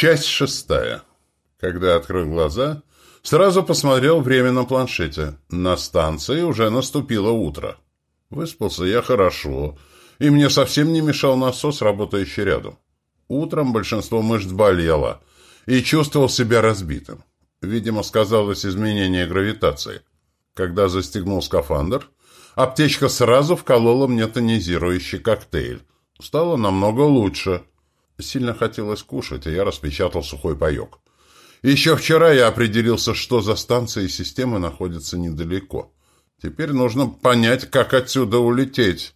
Часть шестая. Когда открыл глаза, сразу посмотрел время на планшете. На станции уже наступило утро. Выспался я хорошо, и мне совсем не мешал насос, работающий рядом. Утром большинство мышц болело, и чувствовал себя разбитым. Видимо, сказалось изменение гравитации. Когда застегнул скафандр, аптечка сразу вколола мне тонизирующий коктейль. Стало намного лучше. Сильно хотелось кушать, и я распечатал сухой паек. Еще вчера я определился, что за станцией системы находится недалеко. Теперь нужно понять, как отсюда улететь.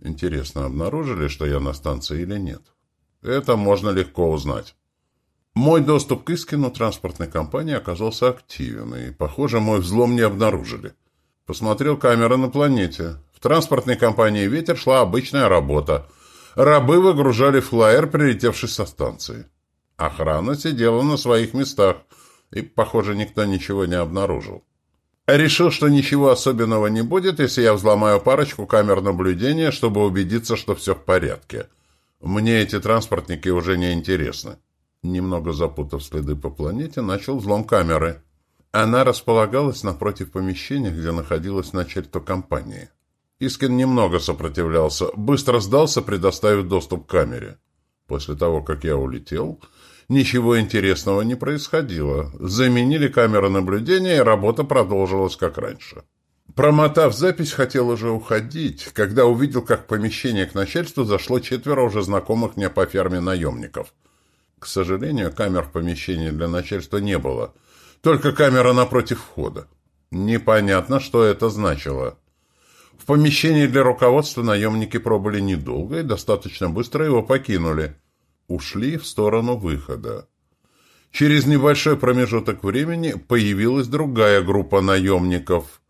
Интересно, обнаружили, что я на станции или нет? Это можно легко узнать. Мой доступ к Искину транспортной компании оказался активен, и, похоже, мой взлом не обнаружили. Посмотрел камеры на планете. В транспортной компании «Ветер» шла обычная работа. Рабы выгружали флайер, прилетевший со станции. Охрана сидела на своих местах, и, похоже, никто ничего не обнаружил. Решил, что ничего особенного не будет, если я взломаю парочку камер наблюдения, чтобы убедиться, что все в порядке. Мне эти транспортники уже не интересны. Немного запутав следы по планете, начал взлом камеры. Она располагалась напротив помещения, где находилась начальство компании. Искин немного сопротивлялся, быстро сдался, предоставив доступ к камере. После того, как я улетел, ничего интересного не происходило. Заменили камеры наблюдения, и работа продолжилась как раньше. Промотав запись, хотел уже уходить, когда увидел, как в помещение к начальству зашло четверо уже знакомых мне по ферме наемников. К сожалению, камер в помещении для начальства не было. Только камера напротив входа. Непонятно, что это значило. В помещении для руководства наемники пробыли недолго и достаточно быстро его покинули. Ушли в сторону выхода. Через небольшой промежуток времени появилась другая группа наемников.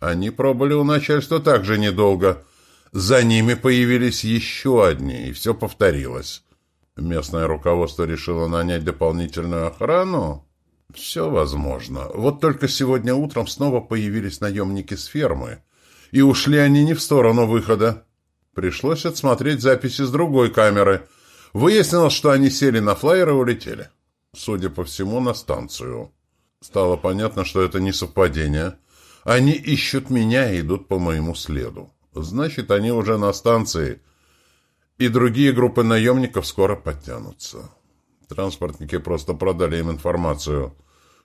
Они пробыли у начальства также недолго. За ними появились еще одни, и все повторилось. Местное руководство решило нанять дополнительную охрану? Все возможно. Вот только сегодня утром снова появились наемники с фермы, и ушли они не в сторону выхода. Пришлось отсмотреть записи с другой камеры. Выяснилось, что они сели на флайер и улетели. Судя по всему, на станцию. Стало понятно, что это не совпадение. Они ищут меня и идут по моему следу. Значит, они уже на станции. И другие группы наемников скоро подтянутся. Транспортники просто продали им информацию.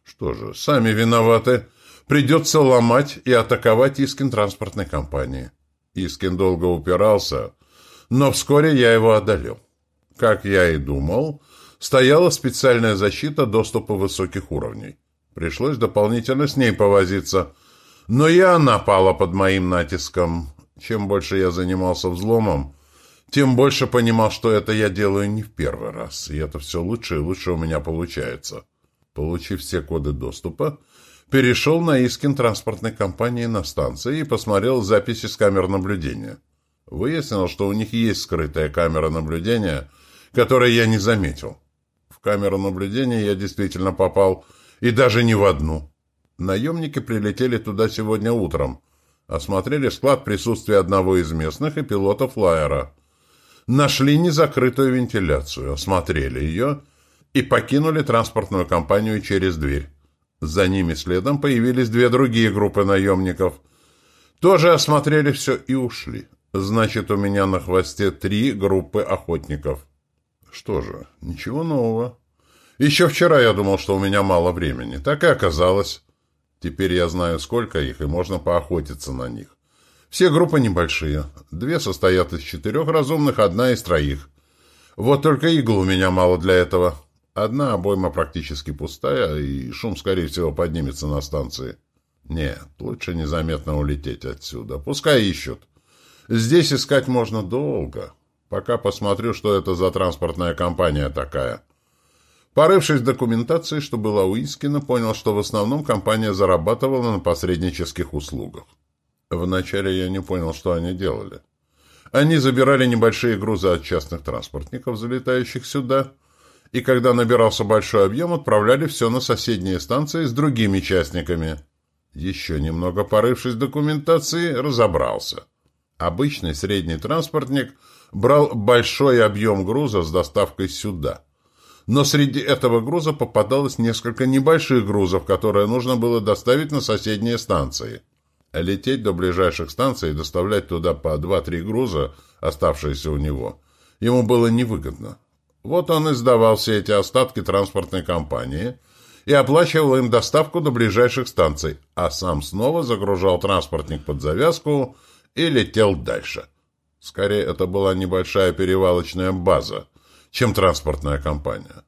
Что же, сами виноваты. Придется ломать и атаковать Искин транспортной компании. Искин долго упирался, но вскоре я его одолел. Как я и думал, стояла специальная защита доступа высоких уровней. Пришлось дополнительно с ней повозиться. Но и она под моим натиском. Чем больше я занимался взломом, тем больше понимал, что это я делаю не в первый раз, и это все лучше и лучше у меня получается. Получив все коды доступа, перешел на Искин транспортной компании на станции и посмотрел записи с камер наблюдения. Выяснил, что у них есть скрытая камера наблюдения, которую я не заметил. В камеру наблюдения я действительно попал, и даже не в одну. Наемники прилетели туда сегодня утром, осмотрели склад присутствия одного из местных и пилота флайера. Нашли незакрытую вентиляцию, осмотрели ее и покинули транспортную компанию через дверь. За ними следом появились две другие группы наемников. Тоже осмотрели все и ушли. Значит, у меня на хвосте три группы охотников. Что же, ничего нового. Еще вчера я думал, что у меня мало времени. Так и оказалось. Теперь я знаю, сколько их, и можно поохотиться на них. Все группы небольшие. Две состоят из четырех разумных, одна из троих. Вот только игл у меня мало для этого. Одна обойма практически пустая, и шум, скорее всего, поднимется на станции. Нет, лучше незаметно улететь отсюда. Пускай ищут. Здесь искать можно долго. Пока посмотрю, что это за транспортная компания такая. Порывшись в документации, что была у Искина, понял, что в основном компания зарабатывала на посреднических услугах. Вначале я не понял, что они делали. Они забирали небольшие грузы от частных транспортников, залетающих сюда, и когда набирался большой объем, отправляли все на соседние станции с другими частниками. Еще немного порывшись в документации, разобрался. Обычный средний транспортник брал большой объем груза с доставкой сюда. но среди этого груза попадалось несколько небольших грузов, которые нужно было доставить на соседние станции. Лететь до ближайших станций и доставлять туда по 2-3 груза, оставшиеся у него, ему было невыгодно. Вот он и сдавал все эти остатки транспортной компании и оплачивал им доставку до ближайших станций, а сам снова загружал транспортник под завязку и летел дальше. Скорее, это была небольшая перевалочная база, чем транспортная компания.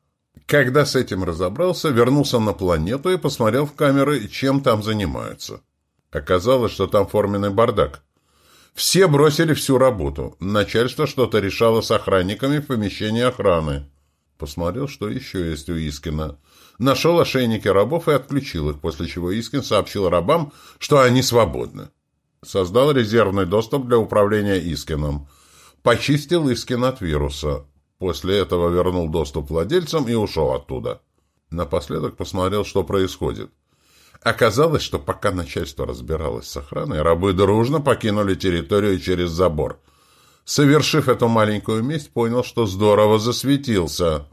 Когда с этим разобрался, вернулся на планету и посмотрел в камеры, чем там занимаются. Оказалось, что там форменный бардак. Все бросили всю работу. Начальство что-то решало с охранниками в помещении охраны. Посмотрел, что еще есть у Искина. Нашел ошейники рабов и отключил их, после чего Искин сообщил рабам, что они свободны. Создал резервный доступ для управления Искином. Почистил Искин от вируса. После этого вернул доступ владельцам и ушел оттуда. Напоследок посмотрел, что происходит. Оказалось, что пока начальство разбиралось с охраной, рабы дружно покинули территорию через забор. Совершив эту маленькую месть, понял, что здорово засветился.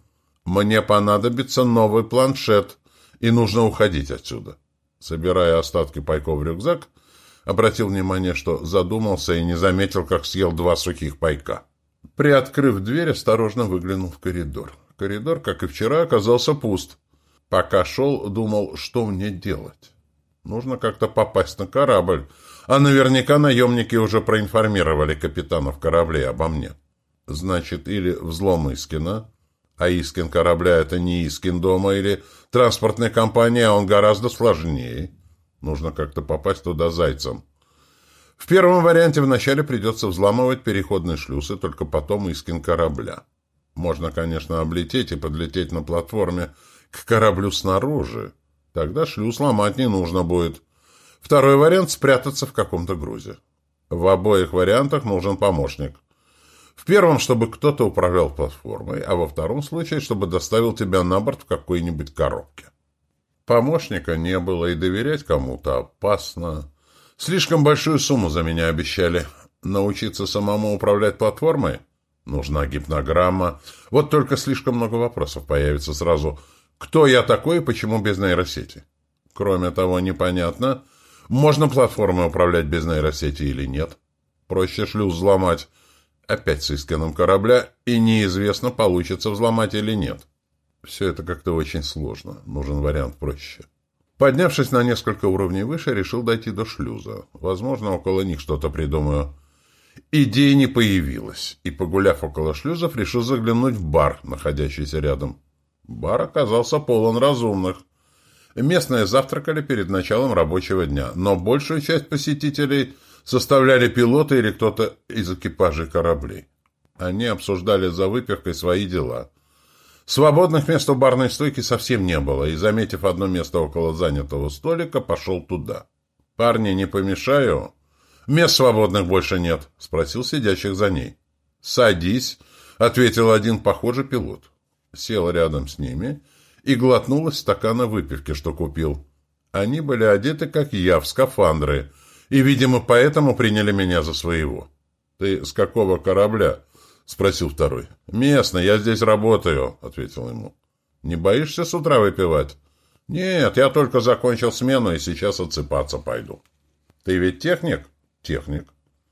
Мне понадобится новый планшет, и нужно уходить отсюда. Собирая остатки пайков в рюкзак, обратил внимание, что задумался и не заметил, как съел два сухих пайка. Приоткрыв дверь, осторожно выглянул в коридор. Коридор, как и вчера, оказался пуст. Пока шел, думал, что мне делать. Нужно как-то попасть на корабль. А наверняка наемники уже проинформировали капитанов кораблей обо мне. Значит, или взлом Искина, а Искин корабля — это не Искин дома, или транспортная компания, а он гораздо сложнее. Нужно как-то попасть туда зайцем. В первом варианте вначале придется взламывать переходные шлюзы, только потом Искин корабля. Можно, конечно, облететь и подлететь на платформе, к кораблю снаружи. Тогда шлюз ломать не нужно будет. Второй вариант – спрятаться в каком-то грузе. В обоих вариантах нужен помощник. В первом, чтобы кто-то управлял платформой, а во втором случае, чтобы доставил тебя на борт в какой-нибудь коробке. Помощника не было, и доверять кому-то опасно. Слишком большую сумму за меня обещали. Научиться самому управлять платформой? Нужна гипнограмма. Вот только слишком много вопросов появится сразу – кто я такой и почему без нейросети? Кроме того, непонятно, можно платформой управлять без нейросети или нет. Проще шлюз взломать опять с исканом корабля, и неизвестно, получится взломать или нет. Все это как-то очень сложно. Нужен вариант проще. Поднявшись на несколько уровней выше, решил дойти до шлюза. Возможно, около них что-то придумаю. Идея не появилась, и, погуляв около шлюзов, решил заглянуть в бар, находящийся рядом. Бар оказался полон разумных. Местные завтракали перед началом рабочего дня, но большую часть посетителей составляли пилоты или кто-то из экипажей кораблей. Они обсуждали за выпивкой свои дела. Свободных мест у барной стойки совсем не было, и, заметив одно место около занятого столика, пошел туда. «Парни, не помешаю?» «Мест свободных больше нет», — спросил сидящих за ней. «Садись», — ответил один похожий пилот сел рядом с ними и глотнул из стакана выпивки, что купил. Они были одеты, как я, в скафандры, и, видимо, поэтому приняли меня за своего. «Ты с какого корабля?» — спросил второй. «Местно, я здесь работаю», — ответил ему. «Не боишься с утра выпивать?» «Нет, я только закончил смену и сейчас отсыпаться пойду». «Ты ведь техник?» «Техник».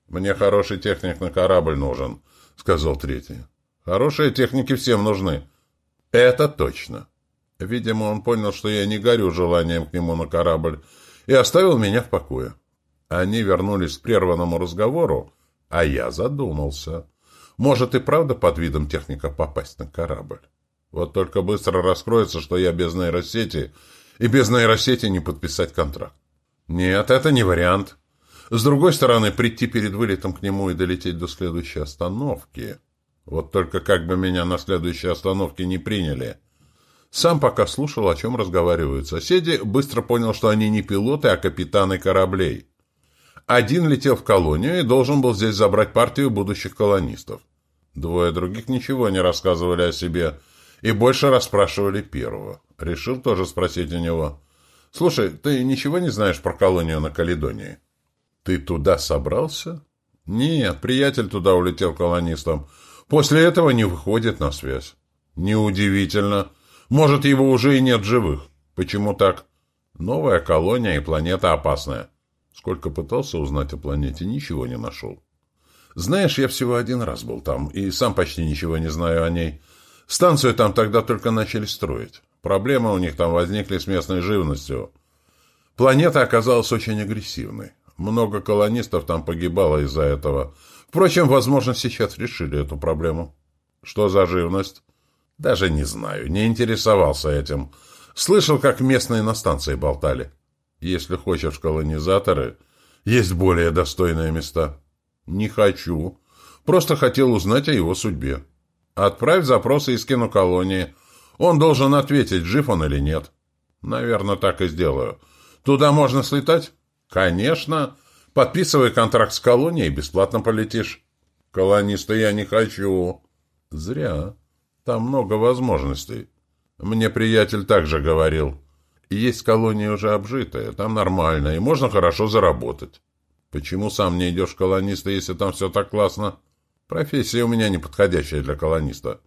«Мне хороший техник на корабль нужен», — сказал третий. «Хорошие техники всем нужны. Это точно. Видимо, он понял, что я не горю желанием к нему на корабль, и оставил меня в покое. Они вернулись к прерванному разговору, а я задумался. Может и правда под видом техника попасть на корабль. Вот только быстро раскроется, что я без нейросети, и без нейросети не подписать контракт. Нет, это не вариант. С другой стороны, прийти перед вылетом к нему и долететь до следующей остановки... Вот только как бы меня на следующей остановке не приняли. Сам пока слушал, о чем разговаривают соседи, быстро понял, что они не пилоты, а капитаны кораблей. Один летел в колонию и должен был здесь забрать партию будущих колонистов. Двое других ничего не рассказывали о себе и больше расспрашивали первого. Решил тоже спросить у него. «Слушай, ты ничего не знаешь про колонию на Каледонии?» «Ты туда собрался?» «Нет, приятель туда улетел колонистом. После этого не выходит на связь. Неудивительно. Может, его уже и нет живых. Почему так? Новая колония и планета опасная. Сколько пытался узнать о планете, ничего не нашел. Знаешь, я всего один раз был там, и сам почти ничего не знаю о ней. Станцию там тогда только начали строить. Проблемы у них там возникли с местной живностью. Планета оказалась очень агрессивной. Много колонистов там погибало из-за этого. Впрочем, возможно, сейчас решили эту проблему. Что за живность? Даже не знаю, не интересовался этим. Слышал, как местные на станции болтали. Если хочешь колонизаторы, есть более достойные места. Не хочу. Просто хотел узнать о его судьбе. Отправь запросы из киноколонии. Он должен ответить, жив он или нет. Наверное, так и сделаю. Туда можно слетать? Конечно. Подписывай контракт с колонией, бесплатно полетишь. Колониста я не хочу. Зря. Там много возможностей. Мне приятель также говорил. Есть колония уже обжитая, там нормально, и можно хорошо заработать. Почему сам не идешь в колониста, если там все так классно? Профессия у меня неподходящая для колониста.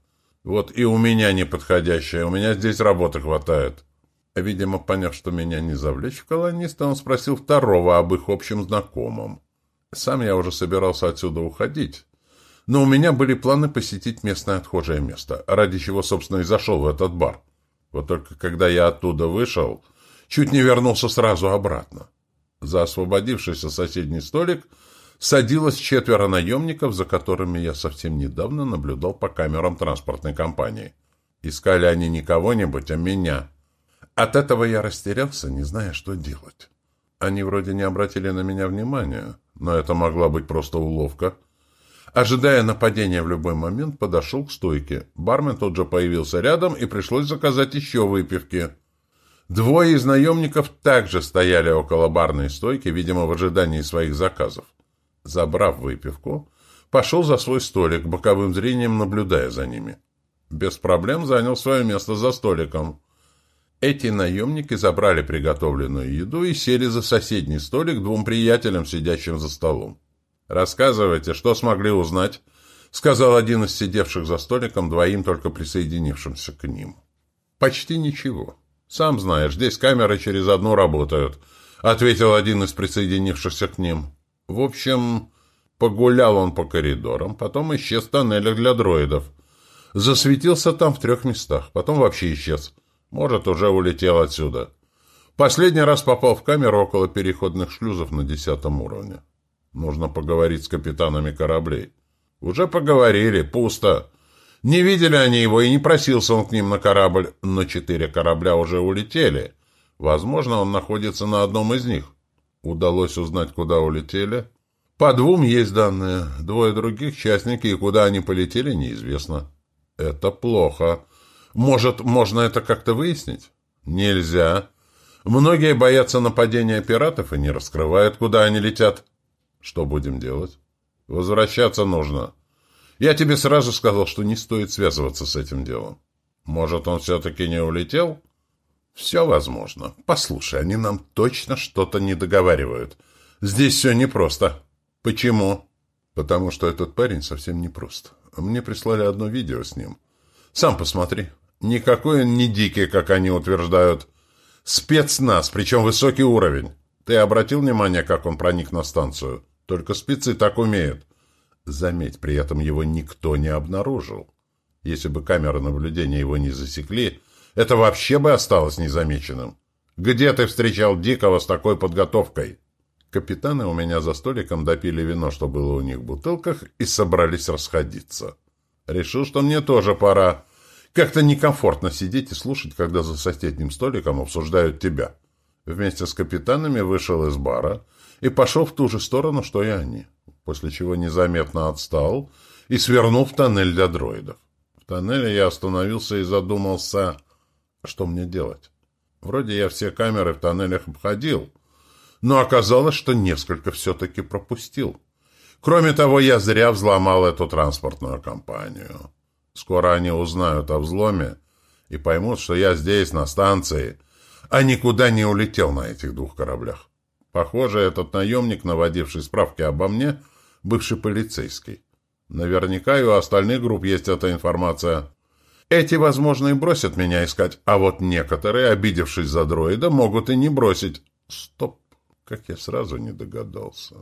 Вот и у меня неподходящая, у меня здесь работы хватает. Видимо, поняв, что меня не завлечь в колониста, он спросил второго об их общем знакомом. Сам я уже собирался отсюда уходить. Но у меня были планы посетить местное отхожее место, ради чего, собственно, и зашел в этот бар. Вот только когда я оттуда вышел, чуть не вернулся сразу обратно. За освободившийся соседний столик садилось четверо наемников, за которыми я совсем недавно наблюдал по камерам транспортной компании. Искали они не кого-нибудь, а меня. От этого я растерялся, не зная, что делать. Они вроде не обратили на меня внимания, но это могла быть просто уловка — Ожидая нападения в любой момент, подошел к стойке. Бармен тут же появился рядом, и пришлось заказать еще выпивки. Двое из наемников также стояли около барной стойки, видимо, в ожидании своих заказов. Забрав выпивку, пошел за свой столик, боковым зрением наблюдая за ними. Без проблем занял свое место за столиком. Эти наемники забрали приготовленную еду и сели за соседний столик двум приятелям, сидящим за столом. «Рассказывайте, что смогли узнать», — сказал один из сидевших за столиком, двоим только присоединившимся к ним. «Почти ничего. Сам знаешь, здесь камеры через одну работают», — ответил один из присоединившихся к ним. «В общем, погулял он по коридорам, потом исчез в тоннелях для дроидов. Засветился там в трех местах, потом вообще исчез. Может, уже улетел отсюда. Последний раз попал в камеру около переходных шлюзов на десятом уровне. Нужно поговорить с капитанами кораблей. Уже поговорили, пусто. Не видели они его, и не просился он к ним на корабль, но четыре корабля уже улетели. Возможно, он находится на одном из них. Удалось узнать, куда улетели. По двум есть данные. Двое других частники, и куда они полетели, неизвестно. Это плохо. Может, можно это как-то выяснить? Нельзя. Многие боятся нападения пиратов и не раскрывают, куда они летят. Что будем делать? Возвращаться нужно. Я тебе сразу сказал, что не стоит связываться с этим делом. Может, он все-таки не улетел? Все возможно. Послушай, они нам точно что-то не договаривают. Здесь все непросто. Почему? Потому что этот парень совсем непрост. Мне прислали одно видео с ним. Сам посмотри. Никакой он не дикий, как они утверждают. Спецназ, причем высокий уровень. Ты обратил внимание, как он проник на станцию? Только спецы так умеют. Заметь, при этом его никто не обнаружил. Если бы камеры наблюдения его не засекли, это вообще бы осталось незамеченным. Где ты встречал Дикого с такой подготовкой? Капитаны у меня за столиком допили вино, что было у них в бутылках, и собрались расходиться. Решил, что мне тоже пора. Как-то некомфортно сидеть и слушать, когда за соседним столиком обсуждают тебя. Вместе с капитанами вышел из бара — и пошел в ту же сторону, что и они, после чего незаметно отстал и свернул в тоннель для дроидов. В тоннеле я остановился и задумался, что мне делать. Вроде я все камеры в тоннелях обходил, но оказалось, что несколько все-таки пропустил. Кроме того, я зря взломал эту транспортную компанию. Скоро они узнают о взломе и поймут, что я здесь, на станции, а никуда не улетел на этих двух кораблях. Похоже, этот наемник, наводивший справки обо мне, бывший полицейский. Наверняка и у остальных групп есть эта информация. Эти, возможно, и бросят меня искать, а вот некоторые, обидевшись за дроида, могут и не бросить. Стоп, как я сразу не догадался.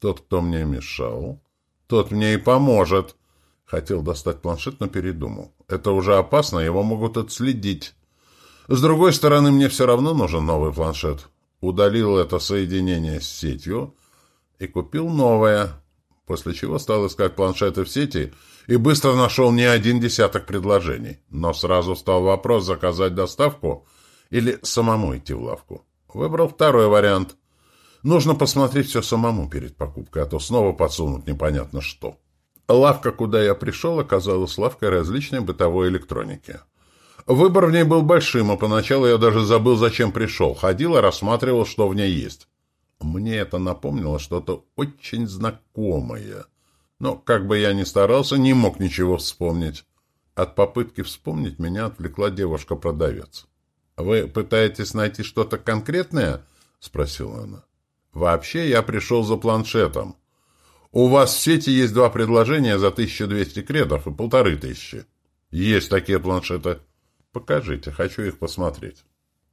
Тот, кто мне мешал, тот мне и поможет. Хотел достать планшет, но передумал. Это уже опасно, его могут отследить. С другой стороны, мне все равно нужен новый планшет. Удалил это соединение с сетью и купил новое, после чего стал искать планшеты в сети и быстро нашел не один десяток предложений. Но сразу стал вопрос заказать доставку или самому идти в лавку. Выбрал второй вариант. Нужно посмотреть все самому перед покупкой, а то снова подсунут непонятно что. Лавка, куда я пришел, оказалась лавкой различной бытовой электроники. Выбор в ней был большим, а поначалу я даже забыл, зачем пришел. Ходил и рассматривал, что в ней есть. Мне это напомнило что-то очень знакомое. Но, как бы я ни старался, не мог ничего вспомнить. От попытки вспомнить меня отвлекла девушка-продавец. «Вы пытаетесь найти что-то конкретное?» — спросила она. «Вообще, я пришел за планшетом. У вас в сети есть два предложения за 1200 кредов и полторы тысячи. Есть такие планшеты. «Покажите, хочу их посмотреть».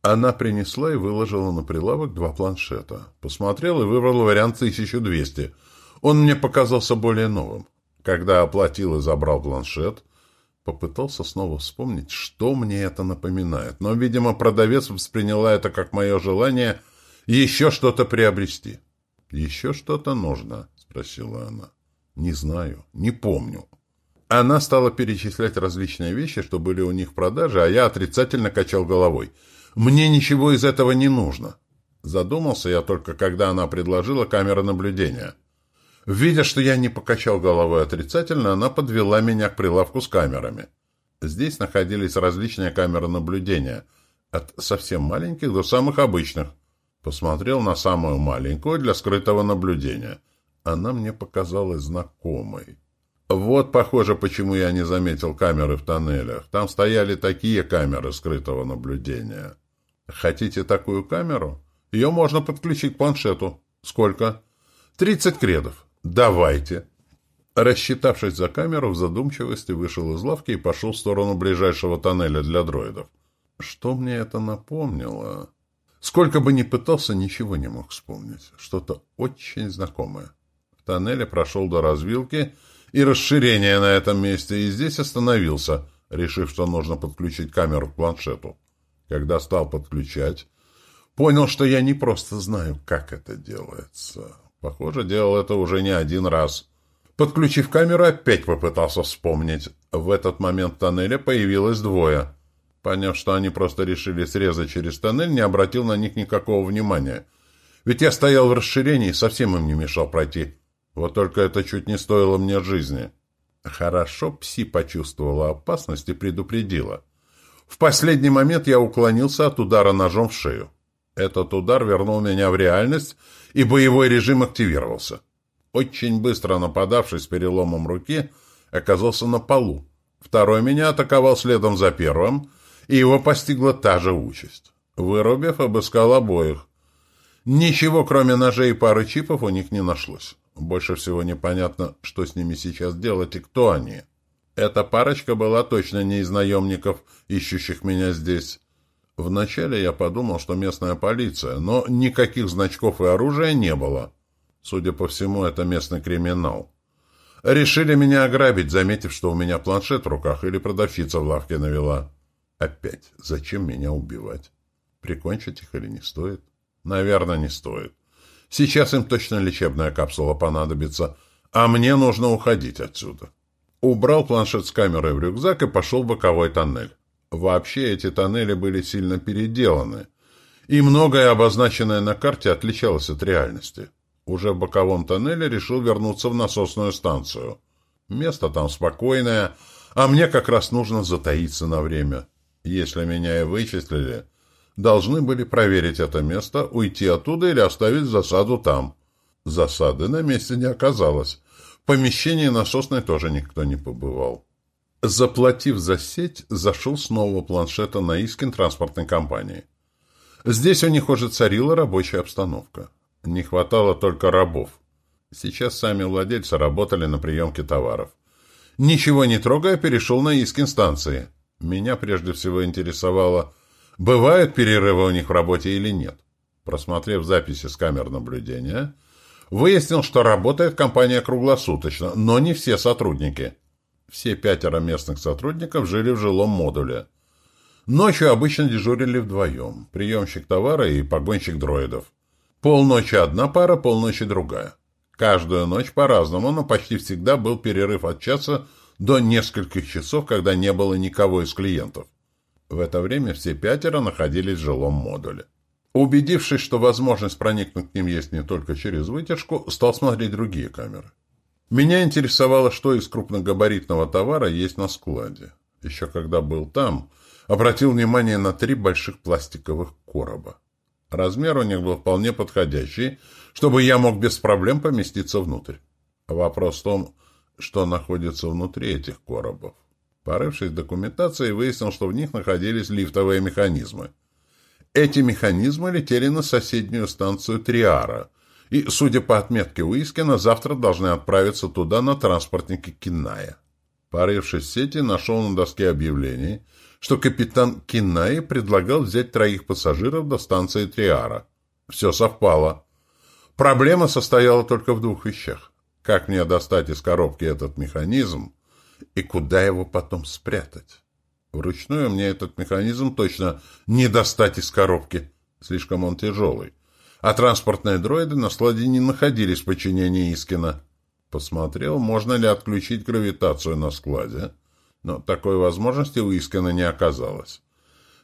Она принесла и выложила на прилавок два планшета. Посмотрел и выбрал вариант 1200. Он мне показался более новым. Когда оплатил и забрал планшет, попытался снова вспомнить, что мне это напоминает. Но, видимо, продавец восприняла это как мое желание еще что-то приобрести. «Еще что-то нужно?» — спросила она. «Не знаю, не помню». Она стала перечислять различные вещи, что были у них в продаже, а я отрицательно качал головой. «Мне ничего из этого не нужно». Задумался я только, когда она предложила камеры наблюдения. Видя, что я не покачал головой отрицательно, она подвела меня к прилавку с камерами. Здесь находились различные камеры наблюдения, от совсем маленьких до самых обычных. Посмотрел на самую маленькую для скрытого наблюдения. Она мне показалась знакомой. Вот, похоже, почему я не заметил камеры в тоннелях. Там стояли такие камеры скрытого наблюдения. Хотите такую камеру? Ее можно подключить к планшету. Сколько? Тридцать кредов. Давайте. Рассчитавшись за камеру, в задумчивости вышел из лавки и пошел в сторону ближайшего тоннеля для дроидов. Что мне это напомнило? Сколько бы ни пытался, ничего не мог вспомнить. Что-то очень знакомое. В тоннеле прошел до развилки и расширение на этом месте, и здесь остановился, решив, что нужно подключить камеру к планшету. Когда стал подключать, понял, что я не просто знаю, как это делается. Похоже, делал это уже не один раз. Подключив камеру, опять попытался вспомнить. В этот момент в тоннеле появилось двое. Поняв, что они просто решили срезать через тоннель, не обратил на них никакого внимания. Ведь я стоял в расширении и совсем им не мешал пройти. Вот только это чуть не стоило мне жизни. Хорошо Пси почувствовала опасность и предупредила. В последний момент я уклонился от удара ножом в шею. Этот удар вернул меня в реальность, и боевой режим активировался. Очень быстро нападавший с переломом руки оказался на полу. Второй меня атаковал следом за первым, и его постигла та же участь. Вырубив, обыскал обоих. Ничего, кроме ножей и пары чипов, у них не нашлось. Больше всего непонятно, что с ними сейчас делать и кто они. Эта парочка была точно не из наемников, ищущих меня здесь. Вначале я подумал, что местная полиция, но никаких значков и оружия не было. Судя по всему, это местный криминал. Решили меня ограбить, заметив, что у меня планшет в руках или продавщица в лавке навела. Опять, зачем меня убивать? Прикончить их или не стоит? Наверное, не стоит. Сейчас им точно лечебная капсула понадобится, а мне нужно уходить отсюда. Убрал планшет с камерой в рюкзак и пошел в боковой тоннель. Вообще эти тоннели были сильно переделаны, и многое обозначенное на карте отличалось от реальности. Уже в боковом тоннеле решил вернуться в насосную станцию. Место там спокойное, а мне как раз нужно затаиться на время. Если меня и вычислили, должны были проверить это место, уйти оттуда или оставить засаду там. Засады на месте не оказалось. В помещении насосной тоже никто не побывал. Заплатив за сеть, зашел с нового планшета на Искин транспортной компании. Здесь у них уже царила рабочая обстановка. Не хватало только рабов. Сейчас сами владельцы работали на приемке товаров. Ничего не трогая, перешел на Искин станции. Меня прежде всего интересовало, бывают перерывы у них в работе или нет. Просмотрев записи с камер наблюдения, выяснил, что работает компания круглосуточно, но не все сотрудники. Все пятеро местных сотрудников жили в жилом модуле. Ночью обычно дежурили вдвоем, приемщик товара и погонщик дроидов. Полночи одна пара, полночи другая. Каждую ночь по-разному, но почти всегда был перерыв от часа до нескольких часов, когда не было никого из клиентов. В это время все пятеро находились в жилом модуле. Убедившись, что возможность проникнуть к ним есть не только через вытяжку, стал смотреть другие камеры. Меня интересовало, что из крупногабаритного товара есть на складе. Еще когда был там, обратил внимание на три больших пластиковых короба. Размер у них был вполне подходящий, чтобы я мог без проблем поместиться внутрь. Вопрос в том, что находится внутри этих коробов. Порывшись в документации, выяснил, что в них находились лифтовые механизмы. Эти механизмы летели на соседнюю станцию Триара, и, судя по отметке Уискина, завтра должны отправиться туда на транспортнике Киная. Порывшись в сети, нашел на доске объявлений, что капитан Кинаи предлагал взять троих пассажиров до станции Триара. Все совпало. Проблема состояла только в двух вещах. Как мне достать из коробки этот механизм и куда его потом спрятать? Вручную мне этот механизм точно не достать из коробки. Слишком он тяжелый. А транспортные дроиды на складе не находились в подчинении Искина. Посмотрел, можно ли отключить гравитацию на складе. Но такой возможности у Искина не оказалось.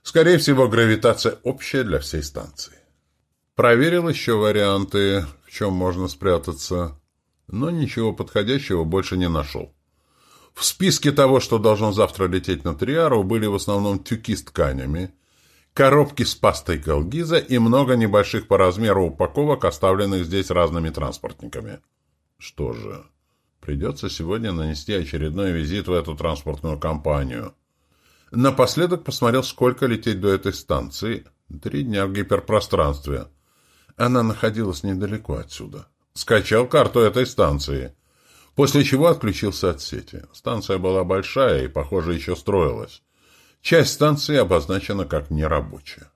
Скорее всего, гравитация общая для всей станции. Проверил еще варианты, в чем можно спрятаться но ничего подходящего больше не нашел. В списке того, что должно завтра лететь на Триару, были в основном тюки с тканями, коробки с пастой Калгиза и много небольших по размеру упаковок, оставленных здесь разными транспортниками. Что же, придется сегодня нанести очередной визит в эту транспортную компанию. Напоследок посмотрел, сколько лететь до этой станции. Три дня в гиперпространстве. Она находилась недалеко отсюда. Скачал карту этой станции, после чего отключился от сети. Станция была большая и, похоже, еще строилась. Часть станции обозначена как нерабочая.